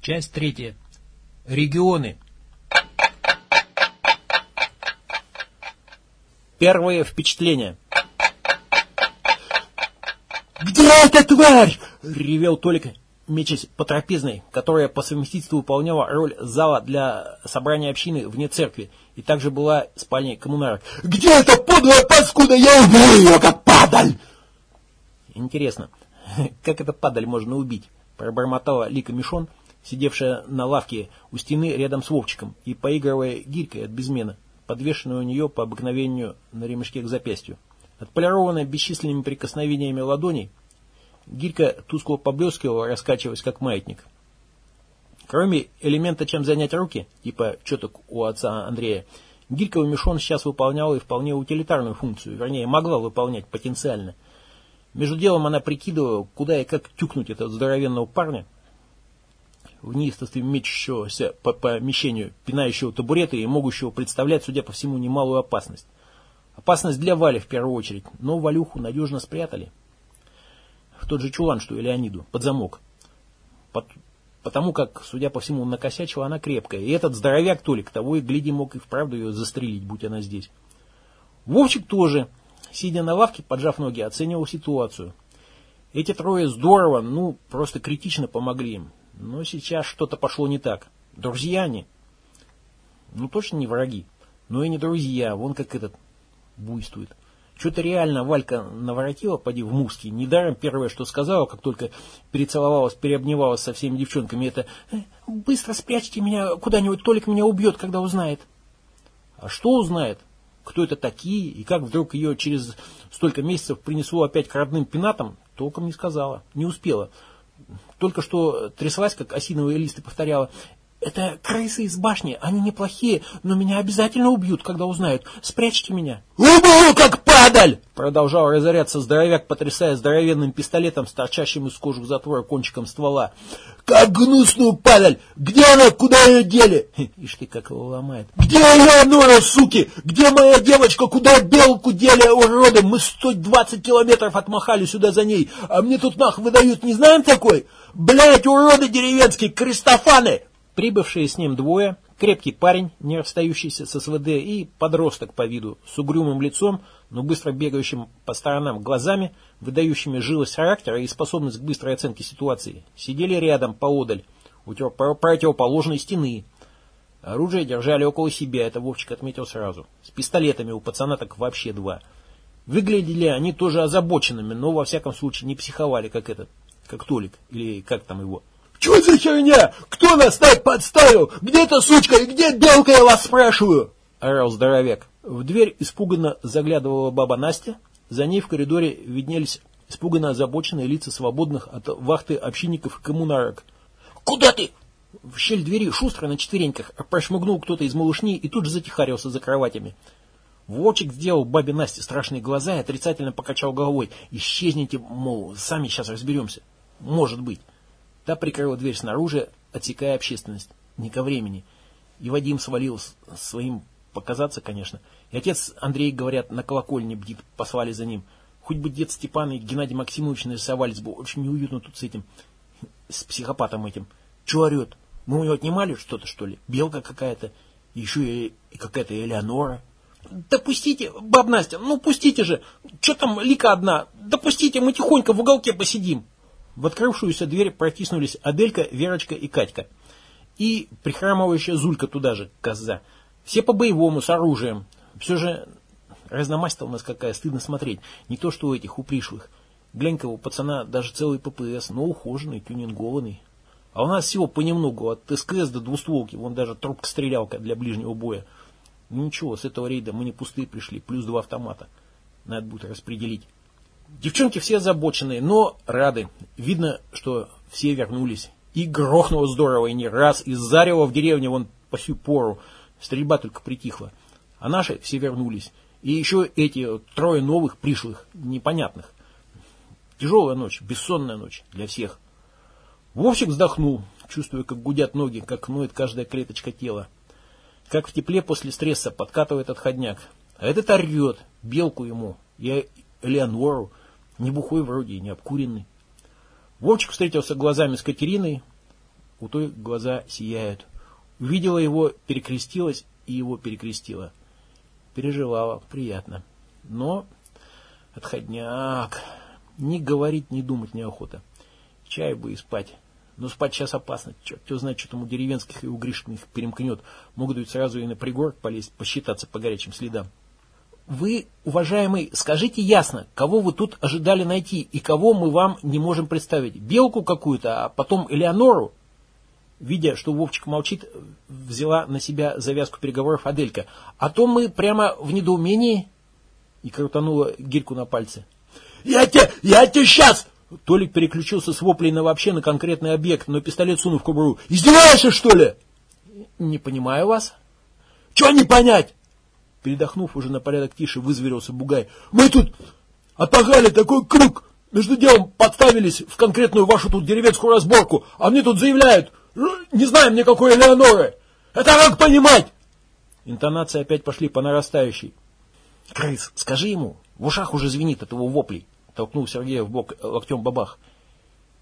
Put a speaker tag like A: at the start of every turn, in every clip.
A: Часть третья. Регионы.
B: Первые впечатления.
C: «Где эта тварь?»
B: — ревел Толик, мечась по трапезной, которая по совместительству выполняла роль зала для собрания общины вне церкви и также была спальней коммунарок.
C: «Где эта подлая паскуда? Я убью ее, как падаль!»
B: Интересно, как это падаль можно убить? Пробормотала Лика Мишон, сидевшая на лавке у стены рядом с Вовчиком и поигрывая гирькой от безмена, подвешенную у нее по обыкновению на ремешке к запястью. Отполированная бесчисленными прикосновениями ладоней, гирька тускло поблескивала, раскачиваясь как маятник. Кроме элемента, чем занять руки, типа четок у отца Андрея, гирька у Мишон сейчас выполняла и вполне утилитарную функцию, вернее, могла выполнять потенциально. Между делом она прикидывала, куда и как тюкнуть этого здоровенного парня, в неистовстве мечущегося по помещению, пинающего табуреты и могущего представлять, судя по всему, немалую опасность. Опасность для Вали в первую очередь, но Валюху надежно спрятали. В тот же чулан, что и Леониду, под замок. Под, потому как, судя по всему, накосячила она крепкая. И этот здоровяк Толик того и гляди мог и вправду ее застрелить, будь она здесь. Вовчик тоже, сидя на лавке, поджав ноги, оценивал ситуацию. Эти трое здорово, ну, просто критично помогли им. Но сейчас что-то пошло не так. Друзья они. Ну, точно не враги. Но и не друзья. Вон как этот буйствует. Что-то реально Валька наворотила, поди в муски. Недаром первое, что сказала, как только перецеловалась, переобнималась со всеми девчонками, это «Э, «Быстро спрячьте меня куда-нибудь, Толик меня убьет, когда узнает». А что узнает? Кто это такие, и как вдруг ее через столько месяцев принесло опять к родным пенатам, толком не сказала, не успела. Только что тряслась, как осиновые листы, повторяла это крысы из башни, они неплохие, но меня обязательно убьют, когда узнают. Спрячьте меня.
C: «Убью, как падаль!»
B: Продолжал разоряться здоровяк, потрясая здоровенным пистолетом с торчащим из кожух затвора кончиком ствола.
C: «Как гнусную падаль! Где она? Куда ее дели?»
B: Ишь ты, как его ломает.
C: «Где Элеонора, суки? Где моя девочка? Куда белку дели, уроды? Мы 120 километров отмахали сюда за ней, а мне тут нах выдают, не знаем такой? Блять, уроды деревенские, кристофаны!»
B: Прибывшие с ним двое, крепкий парень, не расстающийся с СВД, и подросток по виду, с угрюмым лицом, но быстро бегающим по сторонам глазами, выдающими жилость характера и способность к быстрой оценке ситуации, сидели рядом, поодаль, у противоположной стены. Оружие держали около себя, это Вовчик отметил сразу. С пистолетами у пацана так вообще два. Выглядели они тоже озабоченными, но во всяком случае не психовали, как этот, как Толик, или как там его.
C: Что за херня? Кто нас так подставил? Где эта сучка и где белка, я вас спрашиваю?
B: Орал здоровяк. В дверь испуганно заглядывала баба Настя. За ней в коридоре виднелись испуганно озабоченные лица свободных от вахты общинников и коммунарок.
C: «Куда ты?»
B: В щель двери шустро на четвереньках прошмыгнул кто-то из малышни и тут же затихарился за кроватями. Вовчик сделал бабе Насте страшные глаза и отрицательно покачал головой. «Исчезните, мол, сами сейчас разберемся». «Может быть». Та прикрыла дверь снаружи, отсекая общественность. Не ко времени. И Вадим свалил своим показаться, конечно. И отец Андрей, говорят, на колокольне бдит, послали за ним. Хоть бы дед Степан и Геннадий Максимович нарисовались бы. Очень неуютно тут с этим, с психопатом этим. Чего орет? Мы у него отнимали что-то, что ли? Белка какая-то. Еще и, какая-то Элеонора. Да пустите, баб Настя, ну пустите же. Что там лика одна? Да пустите, мы тихонько в уголке посидим. В открывшуюся дверь протиснулись Аделька, Верочка и Катька. И прихрамывающая Зулька туда же, коза. Все по-боевому, с оружием. Все же разномастя у нас какая, стыдно смотреть. Не то, что у этих, у пришлых. Глянь-ка, у пацана даже целый ППС, но ухоженный, тюнингованный. А у нас всего понемногу, от СКС до двустволки, вон даже трубка-стрелялка для ближнего боя. Ничего, с этого рейда мы не пустые пришли, плюс два автомата. Надо будет распределить. Девчонки все озабоченные, но рады. Видно, что все вернулись. И грохнуло здорово, и не раз. И зарево в деревне вон по сю пору. Стрельба только притихла. А наши все вернулись. И еще эти трое новых пришлых, непонятных. Тяжелая ночь, бессонная ночь для всех. Вовчик вздохнул, чувствуя, как гудят ноги, как ноет каждая клеточка тела. Как в тепле после стресса подкатывает отходняк. А этот орет, белку ему, и Элеонору, не бухой вроде и не обкуренный. Вовчик встретился глазами с Катериной. у той глаза сияют. Увидела его, перекрестилась и его перекрестила. Переживала, приятно. Но отходняк. Ни говорить, ни думать неохота. Чай бы и спать. Но спать сейчас опасно. Черт кто знает, что там у деревенских и у Гришных перемкнет. Могут ведь сразу и на пригорок полезть, посчитаться по горячим следам. Вы, уважаемый, скажите ясно, кого вы тут ожидали найти и кого мы вам не можем представить? Белку какую-то, а потом Элеонору? Видя, что Вовчик молчит, взяла на себя завязку переговоров Аделька. А то мы прямо в недоумении и крутанула гирьку на пальце.
C: «Я тебе, я тебе сейчас!»
B: Толик переключился с воплей на вообще на конкретный объект, но пистолет сунув в кобуру.
C: «Издеваешься, что ли?»
B: «Не понимаю вас».
C: «Чего не понять?»
B: Передохнув уже на порядок тише, вызверился Бугай.
C: «Мы тут отогали такой круг. Между делом подставились в конкретную вашу тут деревенскую разборку, а мне тут заявляют, не знаем никакой Элеоноры. Это как понимать?»
B: Интонации опять пошли по нарастающей. «Крыс, скажи ему, в ушах уже звенит от его воплей», — толкнул Сергея в бок локтем бабах.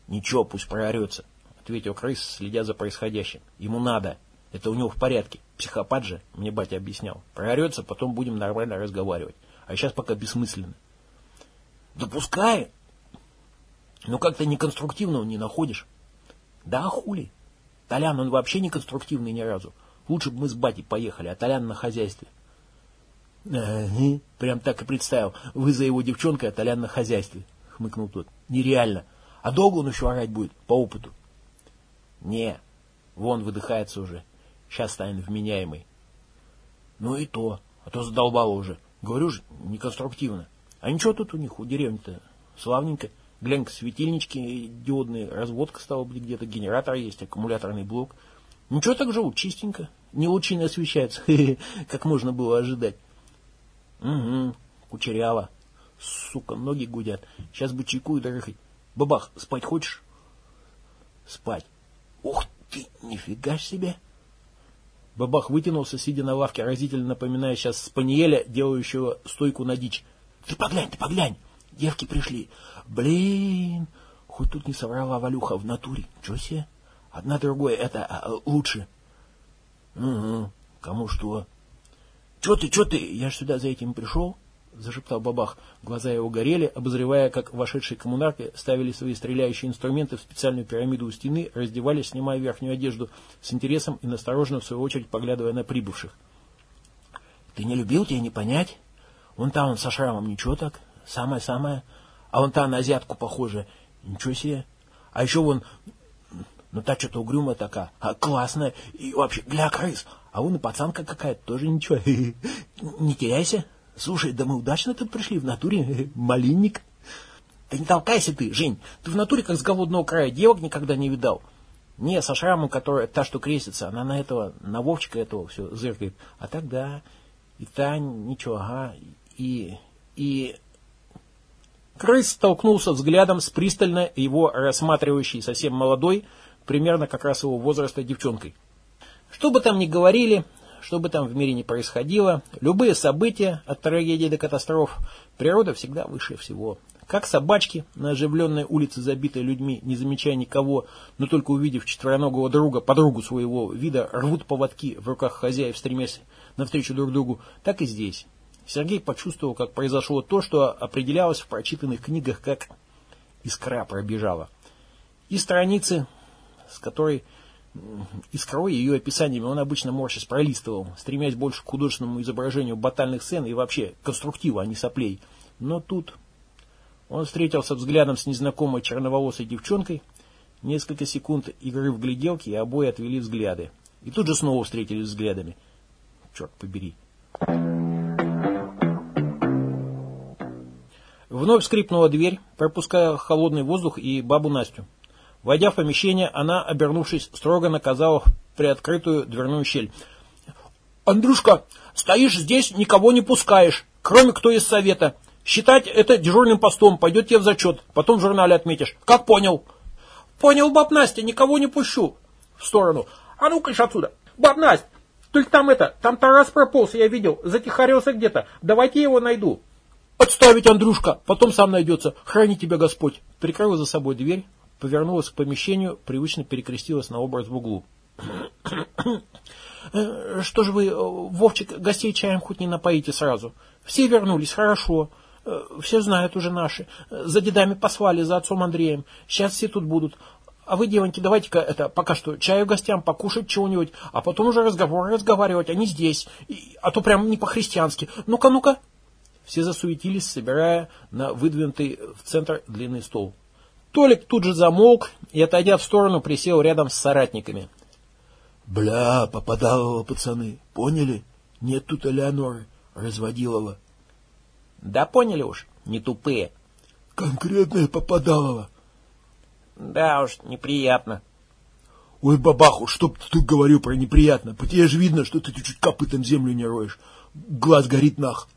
B: «Ничего, пусть проорется», — ответил крыс, следя за происходящим. «Ему надо. Это у него в порядке. Психопат же, мне батя объяснял. Проорется, потом будем нормально разговаривать. А сейчас пока бессмысленно».
C: «Допускай. Но как-то неконструктивного не находишь».
B: «Да хули. Толян, он вообще не конструктивный ни разу. Лучше бы мы с батей поехали, а Толян на хозяйстве».
C: Ага, прям так и представил. Вы за его девчонкой, а Толян на хозяйстве. Хмыкнул тот. Нереально. А долго он еще орать будет, по опыту?
B: Не, вон выдыхается уже. Сейчас станет вменяемый.
C: Ну и то, а то задолбало уже. Говорю же, неконструктивно. А ничего тут у них, у деревни-то, славненько. Глянь-ка, светильнички диодные, разводка стала быть где-то, генератор есть, аккумуляторный блок. Ничего так живут, чистенько. Не лучше не освещается, как можно было ожидать. Угу, кучеряво. Сука, ноги гудят. Сейчас бы чайку и дорыхать. Бабах, спать хочешь? Спать. Ух ты, нифига себе. Бабах вытянулся, сидя на лавке, разительно напоминая сейчас спаниеля, делающего стойку на дичь. Ты поглянь, ты поглянь. Девки пришли. Блин, хоть тут не соврала Валюха в натуре. Чего себе? Одна другой, это а, лучше. Угу, кому что. «Че ты, че ты? Я ж сюда за этим пришел!» — зашептал Бабах. Глаза его горели, обозревая, как вошедшие коммунарки ставили свои стреляющие инструменты в специальную пирамиду у стены, раздевались, снимая верхнюю одежду, с интересом и настороженно, в свою очередь, поглядывая на прибывших. «Ты не любил, тебе не понять? Вон там он со шрамом, ничего так, самое-самое. А вон та на азиатку похожа, ничего себе. А еще вон, ну та что-то угрюмая такая, а классная, и вообще, гля, крыс, а вон и пацанка какая-то, тоже ничего. Не теряйся. Слушай, да мы удачно тут пришли в натуре. Малинник. Да не толкайся ты, Жень. Ты в натуре как с голодного края девок никогда не видал. Не, со шрамом, которая та, что крестится, она на этого, на Вовчика этого все зыркает. А тогда и та, ничего, ага, и, и... Крыс столкнулся взглядом с пристально его рассматривающей совсем молодой, примерно как раз его возраста девчонкой. Что бы там ни говорили, что бы там в мире ни происходило, любые события, от трагедии до катастроф, природа всегда выше всего. Как собачки на оживленной улице, забитой людьми, не замечая никого, но только увидев четвероногого друга, подругу своего вида, рвут поводки в руках хозяев, стремясь навстречу друг другу, так и здесь. Сергей почувствовал, как произошло то, что определялось в прочитанных книгах как «искра пробежала». И страницы, с которой Искровой ее описаниями он обычно морщись пролистывал, стремясь больше к художественному изображению батальных сцен и вообще конструктива, а не соплей. Но тут он встретился взглядом с незнакомой черноволосой девчонкой, несколько секунд игры в гляделки, и обои отвели взгляды. И тут же снова встретились взглядами. Черт побери. Вновь скрипнула дверь, пропуская холодный воздух и бабу Настю. Войдя в помещение, она, обернувшись, строго наказала приоткрытую дверную щель. «Андрюшка, стоишь здесь, никого не пускаешь, кроме кто из совета. Считать это дежурным постом, пойдет тебе в зачет, потом в журнале отметишь. Как понял?» «Понял, баб Настя, никого не пущу». В сторону. «А ну-ка отсюда. Баб Настя, только там это, там Тарас прополз, я видел, затихарился где-то. Давайте его найду». «Отставить, Андрюшка, потом сам найдется. Храни тебя Господь». Прикрыла за собой дверь,
B: повернулась к помещению, привычно перекрестилась на образ в углу.
C: «Э, «Что же вы, э, Вовчик, гостей чаем хоть не напоите сразу? Все вернулись, хорошо. Э, все знают уже наши. За дедами послали, за отцом Андреем. Сейчас все тут будут. А вы, девоньки, давайте-ка это пока что чаю гостям, покушать чего-нибудь, а потом уже разговоры разговаривать, они здесь. И, а то прям не по-христиански. Ну-ка, ну-ка.
B: Все засуетились, собирая на выдвинутый в центр длинный стол. Толик тут же замолк и, отойдя в сторону, присел рядом с соратниками.
C: «Бля, попадалово, пацаны, поняли? Нет тут Элеоноры, разводилова».
B: «Да поняли уж, не тупые».
C: «Конкретное попадалово».
B: «Да уж, неприятно».
C: «Ой, бабаху, чтоб ты тут говорил про неприятно. По тебе же видно, что ты чуть-чуть копытом землю не роешь. Глаз горит нах».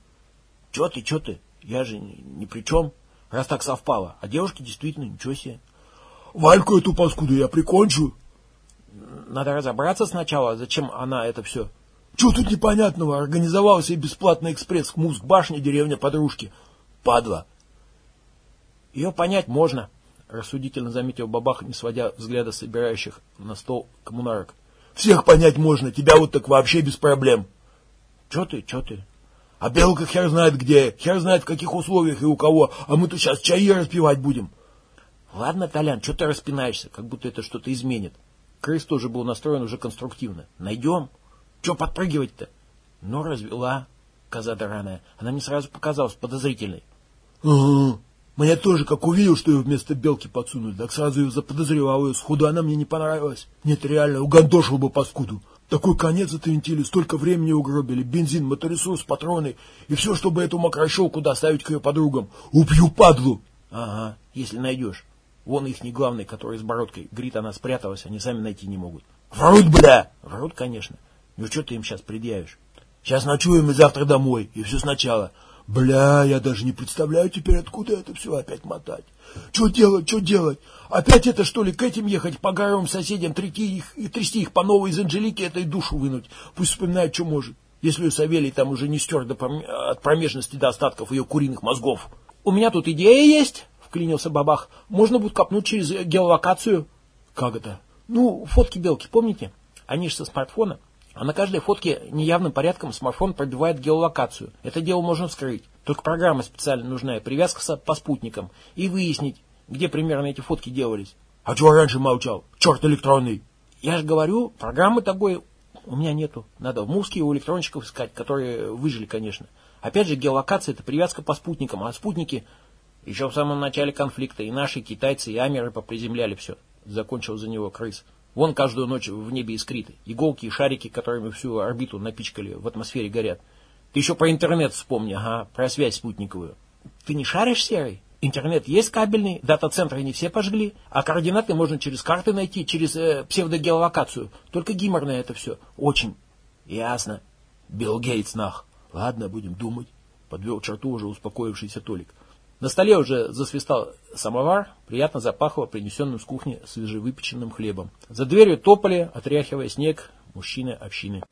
B: «Че ты, че ты? Я же ни, ни при чем, раз так совпало. А девушки действительно ничего себе».
C: «Вальку эту паскуду я прикончу».
B: Надо разобраться сначала, зачем она это все.
C: Чего тут непонятного? Организовал себе бесплатный экспресс к Муск-башне, деревня подружки. Падла.
B: Ее понять можно, рассудительно заметил Бабах, не сводя взгляда собирающих на стол коммунарок.
C: Всех понять можно, тебя вот так вообще без проблем.
B: Че ты, че ты?
C: А белка хер знает где, хер знает в каких условиях и у кого, а мы тут сейчас чаи распивать будем.
B: Ладно, Толян, что ты распинаешься, как будто это что-то изменит. Крыс тоже был настроен уже конструктивно. Найдем? Че подпрыгивать-то? Но развела коза драная. Она мне сразу показалась подозрительной.
C: Угу. Мне тоже, как увидел, что ее вместо белки подсунули, так сразу ее заподозревал ее. Сходу она мне не понравилась. Нет, реально, угандошил бы паскуду. Такой конец отвинтили, столько времени угробили, бензин, моторесурс, патроны, и все, чтобы эту мокрощелку доставить к ее подругам. Убью падлу!
B: Ага, если найдешь. Вон их не главный, который с бородкой. Говорит, она спряталась, они сами найти не могут.
C: Врут, бля!
B: Врут, конечно. Ну что ты им сейчас предъявишь?
C: Сейчас ночуем и завтра домой. И все сначала. Бля, я даже не представляю теперь, откуда это все опять мотать. Что делать, что делать? Опять это, что ли, к этим ехать, по горам соседям, трясти их, и трясти их по новой из Анжелики, этой душу вынуть? Пусть вспоминает, что может. Если у Савелий там уже не стер до пром... от промежности до остатков ее куриных мозгов.
B: У меня тут идея есть, вклинился Бабах. Можно будет копнуть через геолокацию.
C: Как это?
B: Ну, фотки белки, помните? Они же со смартфона. А на каждой фотке неявным порядком смартфон пробивает геолокацию. Это дело можно вскрыть. Только программа специально нужна, привязка по спутникам. И выяснить, где примерно эти фотки делались.
C: А чего раньше молчал? Черт электронный.
B: Я же говорю, программы такой у меня нету. Надо в Муске у электронщиков искать, которые выжили, конечно. Опять же, геолокация это привязка по спутникам, а спутники еще в самом начале конфликта и наши, китайцы, и амеры поприземляли все. Закончил за него крыс. Вон каждую ночь в небе искрит. Иголки и шарики, которыми всю орбиту напичкали, в атмосфере горят. Ты еще про интернет вспомни, ага, про связь спутниковую. Ты не шаришь, Серый? Интернет есть кабельный, дата-центры не все пожгли, а координаты можно через карты найти, через э, псевдогеолокацию. Только гиморное это все. Очень.
C: Ясно. Билл Гейтс нах. Ладно, будем думать. Подвел черту уже успокоившийся Толик.
B: На столе уже засвистал самовар, приятно запахло принесенным с кухни свежевыпеченным хлебом. За дверью топали, отряхивая снег, мужчины общины.